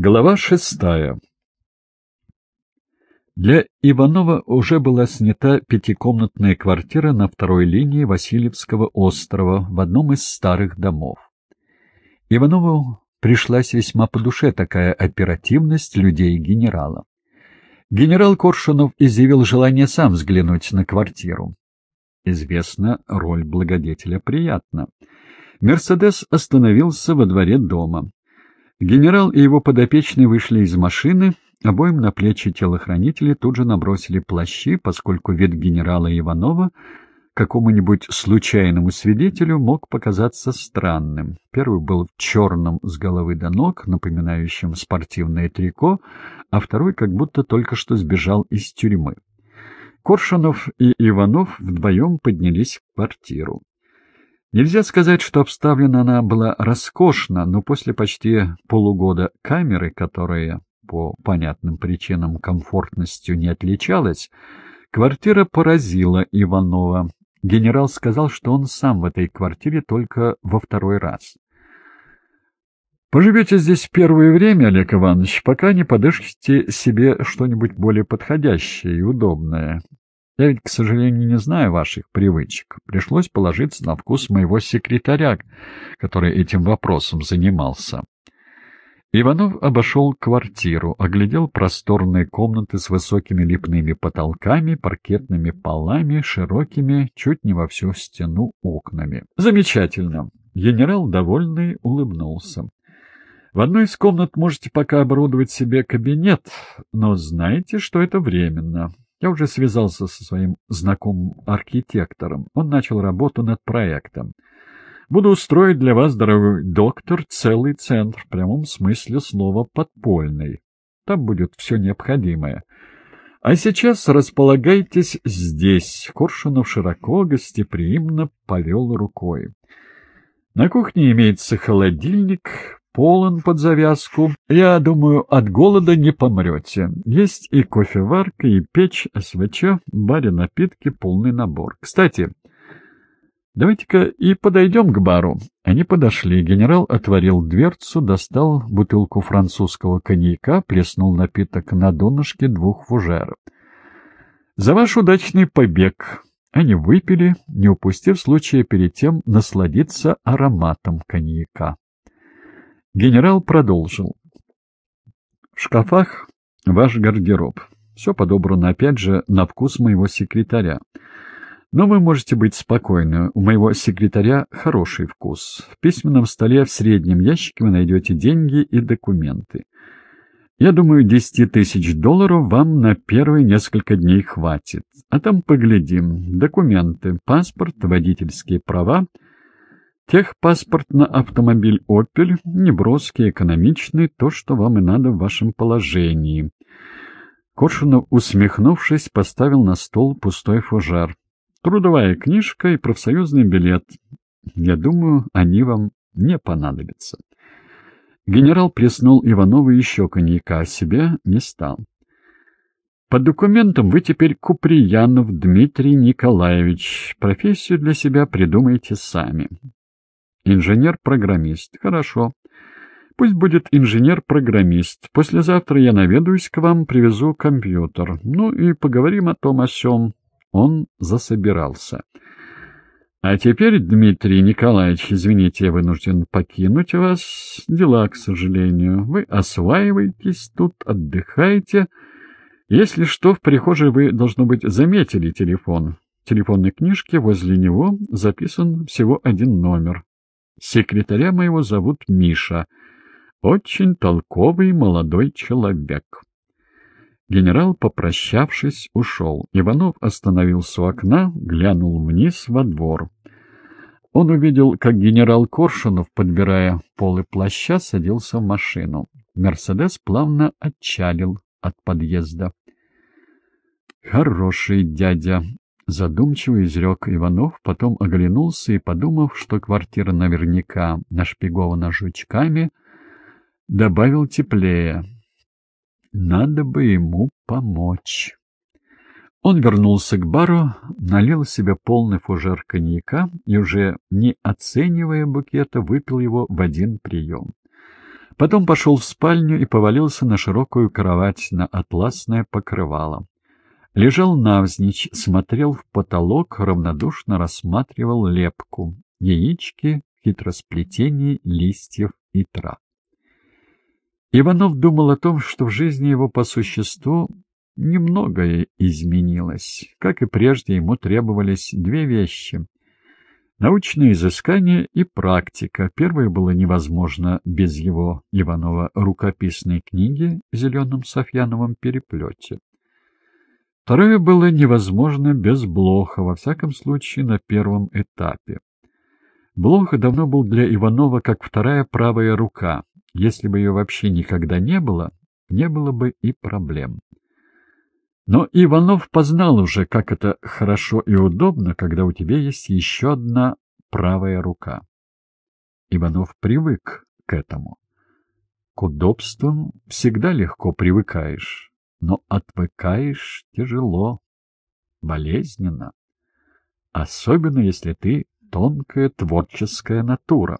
Глава шестая Для Иванова уже была снята пятикомнатная квартира на второй линии Васильевского острова в одном из старых домов. Иванову пришлась весьма по душе такая оперативность людей генерала. Генерал Коршунов изъявил желание сам взглянуть на квартиру. Известно, роль благодетеля приятна. Мерседес остановился во дворе дома. Генерал и его подопечные вышли из машины, обоим на плечи телохранители тут же набросили плащи, поскольку вид генерала Иванова какому-нибудь случайному свидетелю мог показаться странным. Первый был в черном с головы до ног, напоминающем спортивное трико, а второй как будто только что сбежал из тюрьмы. Коршунов и Иванов вдвоем поднялись в квартиру. Нельзя сказать, что обставлена она была роскошно, но после почти полугода камеры, которая по понятным причинам комфортностью не отличалась, квартира поразила Иванова. Генерал сказал, что он сам в этой квартире только во второй раз. «Поживете здесь первое время, Олег Иванович, пока не подышите себе что-нибудь более подходящее и удобное. Я ведь, к сожалению, не знаю ваших привычек. Пришлось положиться на вкус моего секретаря, который этим вопросом занимался. Иванов обошел квартиру, оглядел просторные комнаты с высокими липными потолками, паркетными полами, широкими, чуть не во всю стену окнами. Замечательно. Генерал, довольный, улыбнулся. В одной из комнат можете пока оборудовать себе кабинет, но знайте, что это временно. Я уже связался со своим знакомым архитектором. Он начал работу над проектом. Буду устроить для вас, дорогой доктор, целый центр, в прямом смысле слова подпольный. Там будет все необходимое. А сейчас располагайтесь здесь. Коршунов широко, гостеприимно повел рукой. На кухне имеется холодильник, полон под завязку. Я думаю, от голода не помрете. Есть и кофеварка, и печь, СВЧ, баре напитки, полный набор. Кстати, давайте-ка и подойдем к бару. Они подошли. Генерал отворил дверцу, достал бутылку французского коньяка, плеснул напиток на донышке двух фужеров. «За ваш удачный побег!» Они выпили, не упустив случая перед тем насладиться ароматом коньяка. Генерал продолжил. В шкафах ваш гардероб. Все подобрано, опять же, на вкус моего секретаря. Но вы можете быть спокойны, у моего секретаря хороший вкус. В письменном столе в среднем ящике вы найдете деньги и документы. Я думаю, десяти тысяч долларов вам на первые несколько дней хватит. А там поглядим. Документы, паспорт, водительские права — Техпаспорт на автомобиль «Опель» неброский, экономичный, то, что вам и надо в вашем положении. Коршунов, усмехнувшись, поставил на стол пустой фужар. Трудовая книжка и профсоюзный билет. Я думаю, они вам не понадобятся. Генерал плеснул Иванову еще коньяка, а себе не стал. По документам вы теперь Куприянов Дмитрий Николаевич. Профессию для себя придумайте сами. Инженер-программист. Хорошо. Пусть будет инженер-программист. Послезавтра я наведаюсь к вам, привезу компьютер. Ну и поговорим о том о сём. Он засобирался. А теперь, Дмитрий Николаевич, извините, я вынужден покинуть вас. Дела, к сожалению. Вы осваиваетесь тут, отдыхаете. Если что, в прихожей вы, должно быть, заметили телефон. В телефонной книжке возле него записан всего один номер. Секретаря моего зовут Миша. Очень толковый молодой человек. Генерал, попрощавшись, ушел. Иванов остановился у окна, глянул вниз во двор. Он увидел, как генерал Коршунов, подбирая полы плаща, садился в машину. «Мерседес» плавно отчалил от подъезда. «Хороший дядя», Задумчиво изрек Иванов, потом оглянулся и, подумав, что квартира наверняка нашпигована жучками, добавил теплее. Надо бы ему помочь. Он вернулся к бару, налил себе полный фужер коньяка и, уже не оценивая букета, выпил его в один прием. Потом пошел в спальню и повалился на широкую кровать на атласное покрывало. Лежал навзничь, смотрел в потолок, равнодушно рассматривал лепку, яички, хитросплетений листьев и трав. Иванов думал о том, что в жизни его по существу немногое изменилось. Как и прежде, ему требовались две вещи — научные изыскания и практика. Первое было невозможно без его, Иванова, рукописной книги в зеленом софьяновом переплете. Второе было невозможно без Блоха, во всяком случае на первом этапе. Блох давно был для Иванова как вторая правая рука. Если бы ее вообще никогда не было, не было бы и проблем. Но Иванов познал уже, как это хорошо и удобно, когда у тебя есть еще одна правая рука. Иванов привык к этому. К удобствам всегда легко привыкаешь но отвыкаешь тяжело, болезненно, особенно если ты тонкая творческая натура.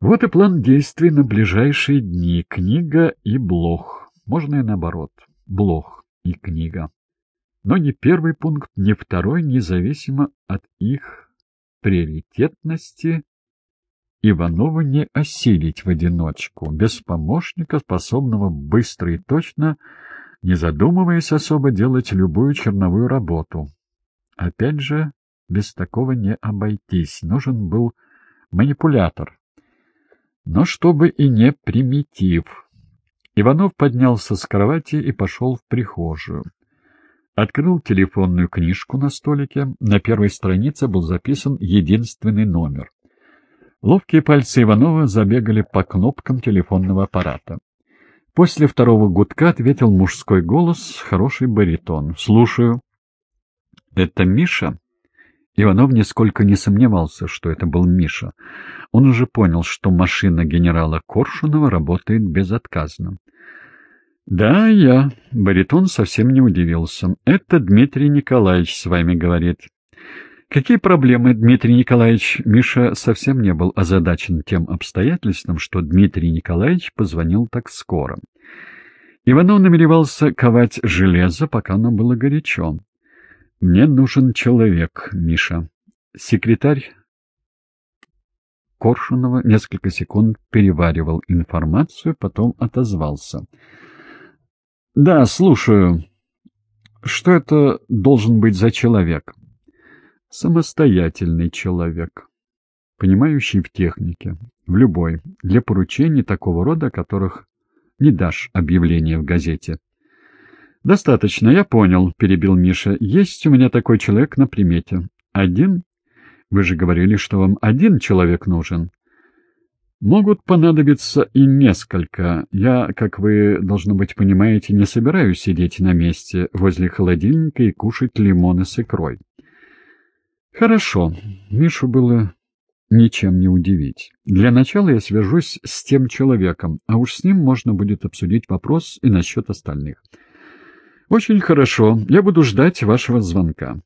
Вот и план действий на ближайшие дни. Книга и блог. Можно и наоборот. Блог и книга. Но ни первый пункт, ни второй, независимо от их приоритетности Иванова не осилить в одиночку, без помощника, способного быстро и точно, не задумываясь особо, делать любую черновую работу. Опять же, без такого не обойтись. Нужен был манипулятор. Но чтобы и не примитив. Иванов поднялся с кровати и пошел в прихожую. Открыл телефонную книжку на столике. На первой странице был записан единственный номер. Ловкие пальцы Иванова забегали по кнопкам телефонного аппарата. После второго гудка ответил мужской голос, хороший баритон. «Слушаю». «Это Миша?» Иванов нисколько не сомневался, что это был Миша. Он уже понял, что машина генерала Коршунова работает безотказно. «Да, я». Баритон совсем не удивился. «Это Дмитрий Николаевич с вами говорит. Какие проблемы, Дмитрий Николаевич? Миша совсем не был озадачен тем обстоятельством, что Дмитрий Николаевич позвонил так скоро. Иванов намеревался ковать железо, пока оно было горячо. «Мне нужен человек, Миша». Секретарь Коршунова несколько секунд переваривал информацию, потом отозвался. «Да, слушаю. Что это должен быть за человек?» Самостоятельный человек, понимающий в технике, в любой, для поручений такого рода, которых не дашь объявление в газете. «Достаточно, я понял», — перебил Миша. «Есть у меня такой человек на примете. Один? Вы же говорили, что вам один человек нужен». «Могут понадобиться и несколько. Я, как вы, должно быть, понимаете, не собираюсь сидеть на месте возле холодильника и кушать лимоны с икрой. Хорошо. Мишу было ничем не удивить. Для начала я свяжусь с тем человеком, а уж с ним можно будет обсудить вопрос и насчет остальных. Очень хорошо. Я буду ждать вашего звонка.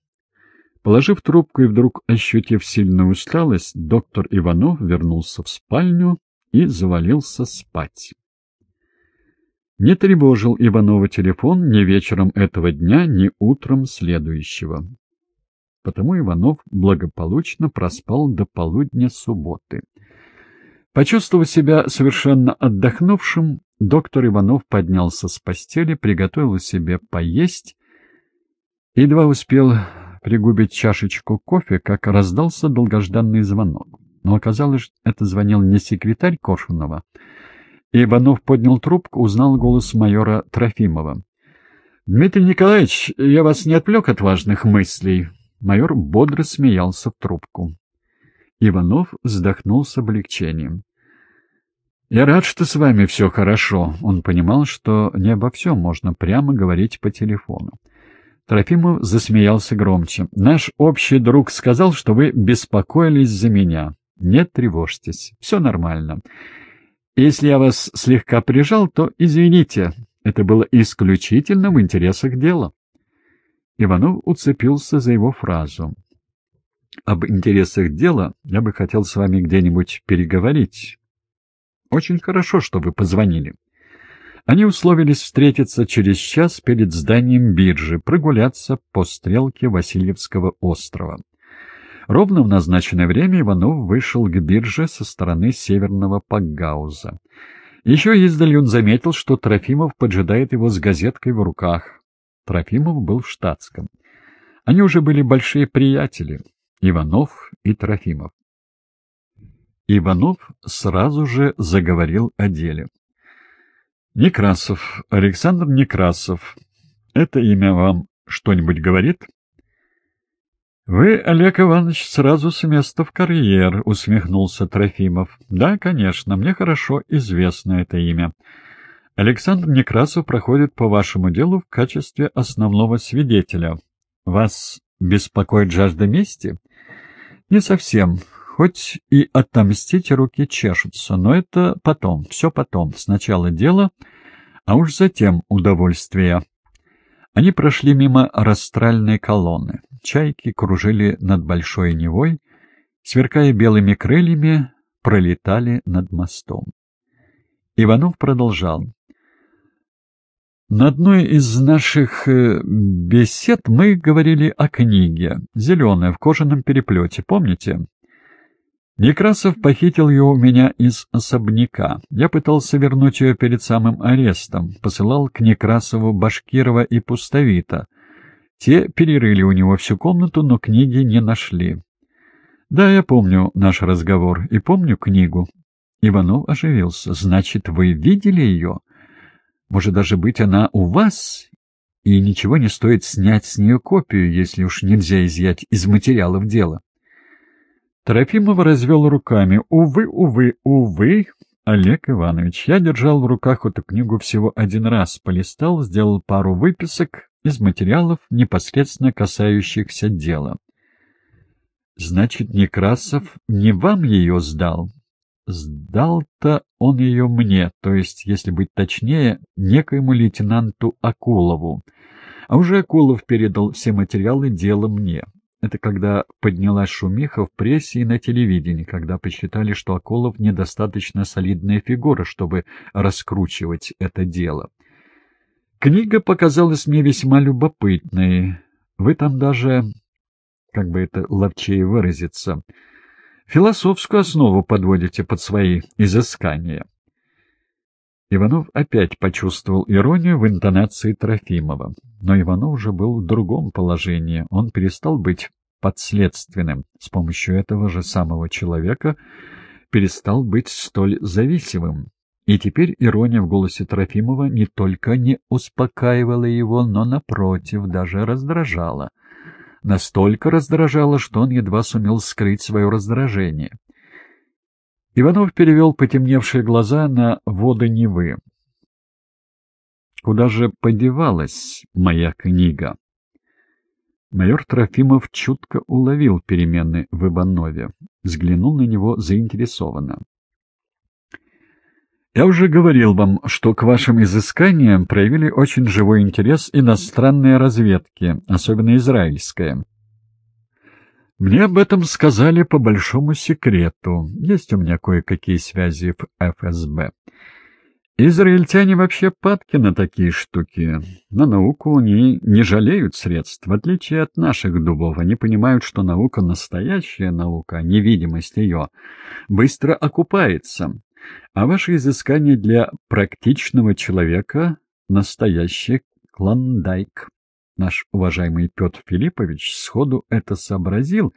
Положив трубку и вдруг ощутив сильную усталость, доктор Иванов вернулся в спальню и завалился спать. Не тревожил Иванова телефон ни вечером этого дня, ни утром следующего. Потому Иванов благополучно проспал до полудня субботы. Почувствовав себя совершенно отдохнувшим, доктор Иванов поднялся с постели, приготовил себе поесть, едва успел пригубить чашечку кофе, как раздался долгожданный звонок. Но оказалось, это звонил не секретарь Кошунова. И Иванов поднял трубку, узнал голос майора Трофимова. — Дмитрий Николаевич, я вас не отвлек от важных мыслей. Майор бодро смеялся в трубку. Иванов вздохнул с облегчением. «Я рад, что с вами все хорошо». Он понимал, что не обо всем можно прямо говорить по телефону. Трофимов засмеялся громче. «Наш общий друг сказал, что вы беспокоились за меня. Не тревожьтесь, все нормально. Если я вас слегка прижал, то извините, это было исключительно в интересах дела». Иванов уцепился за его фразу. «Об интересах дела я бы хотел с вами где-нибудь переговорить. Очень хорошо, что вы позвонили. Они условились встретиться через час перед зданием биржи, прогуляться по стрелке Васильевского острова. Ровно в назначенное время Иванов вышел к бирже со стороны северного Пакгауза. Еще издали он заметил, что Трофимов поджидает его с газеткой в руках. Трофимов был в штатском. Они уже были большие приятели, Иванов и Трофимов. Иванов сразу же заговорил о деле. «Некрасов, Александр Некрасов. Это имя вам что-нибудь говорит?» «Вы, Олег Иванович, сразу с места в карьер», — усмехнулся Трофимов. «Да, конечно, мне хорошо известно это имя. Александр Некрасов проходит по вашему делу в качестве основного свидетеля. Вас беспокоит жажда мести?» «Не совсем. Хоть и отомстить руки чешутся, но это потом, все потом. Сначала дело, а уж затем удовольствие. Они прошли мимо растральной колонны. Чайки кружили над Большой Невой, сверкая белыми крыльями, пролетали над мостом. Иванов продолжал. На одной из наших э, бесед мы говорили о книге «Зеленая» в кожаном переплете, помните? Некрасов похитил ее у меня из особняка. Я пытался вернуть ее перед самым арестом. Посылал к Некрасову Башкирова и Пустовита. Те перерыли у него всю комнату, но книги не нашли. Да, я помню наш разговор и помню книгу. Иванов оживился. Значит, вы видели ее? Может, даже быть, она у вас? И ничего не стоит снять с нее копию, если уж нельзя изъять из материалов дела. Трофимов развел руками. «Увы, увы, увы, Олег Иванович, я держал в руках эту книгу всего один раз, полистал, сделал пару выписок из материалов, непосредственно касающихся дела». «Значит, Некрасов не вам ее сдал?» «Сдал-то он ее мне, то есть, если быть точнее, некоему лейтенанту Акулову. А уже Акулов передал все материалы дела мне». Это когда поднялась шумиха в прессе и на телевидении, когда посчитали, что Аколов недостаточно солидная фигура, чтобы раскручивать это дело. Книга показалась мне весьма любопытной. Вы там даже, как бы это ловчее выразиться, философскую основу подводите под свои изыскания. Иванов опять почувствовал иронию в интонации Трофимова. Но Иванов уже был в другом положении. Он перестал быть подследственным. С помощью этого же самого человека перестал быть столь зависимым. И теперь ирония в голосе Трофимова не только не успокаивала его, но, напротив, даже раздражала. Настолько раздражала, что он едва сумел скрыть свое раздражение. Иванов перевел потемневшие глаза на воды Невы. «Куда же подевалась моя книга?» Майор Трофимов чутко уловил перемены в Иванове, взглянул на него заинтересованно. «Я уже говорил вам, что к вашим изысканиям проявили очень живой интерес иностранные разведки, особенно израильская. Мне об этом сказали по большому секрету. Есть у меня кое-какие связи в ФСБ. Израильтяне вообще падки на такие штуки. На науку они не жалеют средств. В отличие от наших дубов, они понимают, что наука — настоящая наука, невидимость ее, быстро окупается. А ваши изыскания для практичного человека — настоящий клондайк. Наш уважаемый Петр Филиппович сходу это сообразил,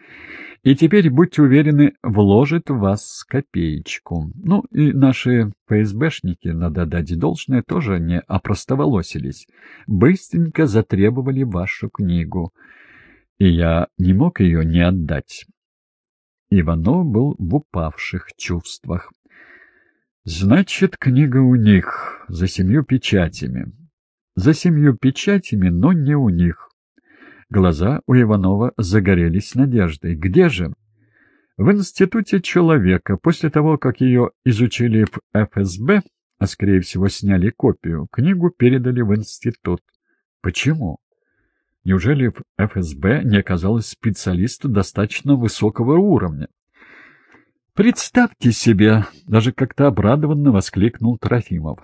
и теперь, будьте уверены, вложит в вас копеечку. Ну и наши ФСБшники, надо дать должное, тоже не опростоволосились. Быстренько затребовали вашу книгу, и я не мог ее не отдать. Иванов был в упавших чувствах. «Значит, книга у них, за семью печатями за семью печатями, но не у них. Глаза у Иванова загорелись надеждой. Где же? В Институте человека, после того, как ее изучили в ФСБ, а, скорее всего, сняли копию, книгу передали в институт. Почему? Неужели в ФСБ не оказалось специалиста достаточно высокого уровня? Представьте себе, даже как-то обрадованно воскликнул Трофимов.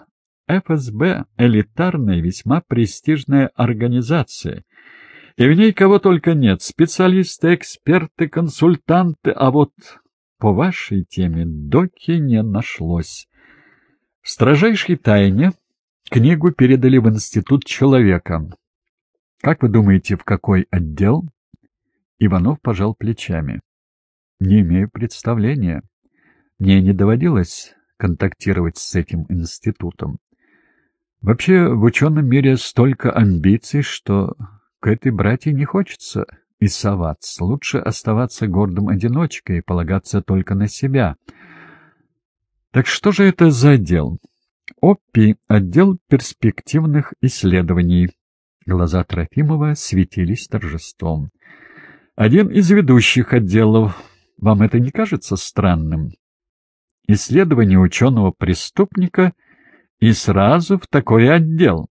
ФСБ — элитарная, весьма престижная организация. И в ней кого только нет — специалисты, эксперты, консультанты, а вот по вашей теме доки не нашлось. В строжайшей тайне книгу передали в Институт человека. Как вы думаете, в какой отдел? Иванов пожал плечами. Не имею представления. Мне не доводилось контактировать с этим институтом. Вообще, в ученом мире столько амбиций, что к этой братье не хочется и соваться. Лучше оставаться гордым одиночкой и полагаться только на себя. Так что же это за отдел? ОПИ — отдел перспективных исследований. Глаза Трофимова светились торжеством. Один из ведущих отделов. Вам это не кажется странным? Исследование ученого-преступника — и сразу в такой отдел.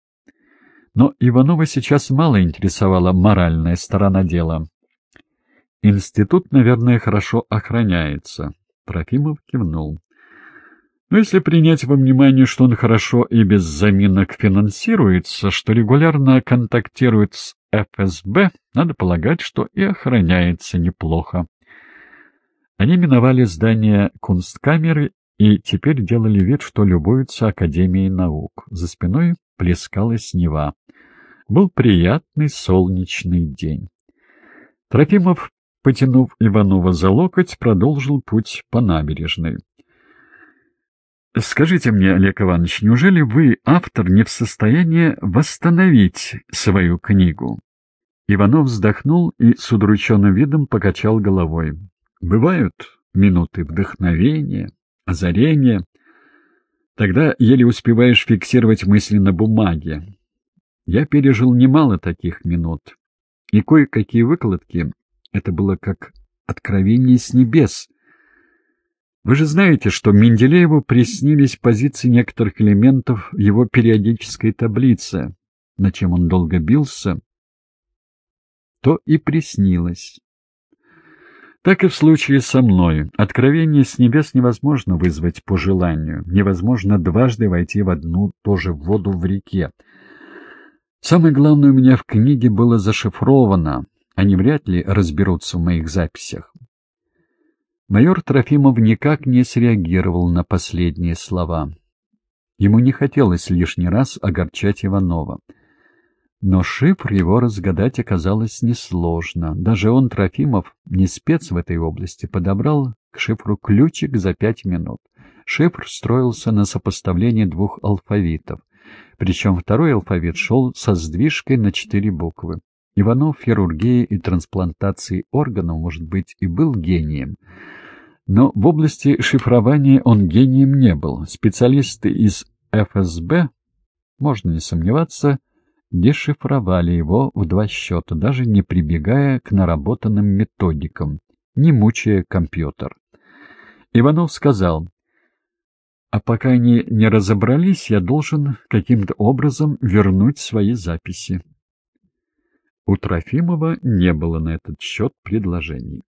Но Иванова сейчас мало интересовала моральная сторона дела. Институт, наверное, хорошо охраняется. Трофимов кивнул. Но если принять во внимание, что он хорошо и без заминок финансируется, что регулярно контактирует с ФСБ, надо полагать, что и охраняется неплохо. Они миновали здание кунсткамеры и теперь делали вид, что любуются Академией наук. За спиной плескалась Нева. Был приятный солнечный день. Трофимов, потянув Иванова за локоть, продолжил путь по набережной. «Скажите мне, Олег Иванович, неужели вы, автор, не в состоянии восстановить свою книгу?» Иванов вздохнул и с удрученным видом покачал головой. «Бывают минуты вдохновения, озарение. Тогда еле успеваешь фиксировать мысли на бумаге. Я пережил немало таких минут. И кое-какие выкладки — это было как откровение с небес. Вы же знаете, что Менделееву приснились позиции некоторых элементов в его периодической таблице, на чем он долго бился, то и приснилось. Так и в случае со мной. Откровение с небес невозможно вызвать по желанию. Невозможно дважды войти в одну тоже воду в реке. Самое главное у меня в книге было зашифровано. Они вряд ли разберутся в моих записях. Майор Трофимов никак не среагировал на последние слова. Ему не хотелось лишний раз огорчать Иванова. Но шифр его разгадать оказалось несложно. Даже он, Трофимов, не спец в этой области, подобрал к шифру ключик за пять минут. Шифр строился на сопоставлении двух алфавитов. Причем второй алфавит шел со сдвижкой на четыре буквы. Иванов в хирургии и трансплантации органов, может быть, и был гением. Но в области шифрования он гением не был. Специалисты из ФСБ, можно не сомневаться, дешифровали его в два счета, даже не прибегая к наработанным методикам, не мучая компьютер. Иванов сказал, «А пока они не разобрались, я должен каким-то образом вернуть свои записи». У Трофимова не было на этот счет предложений.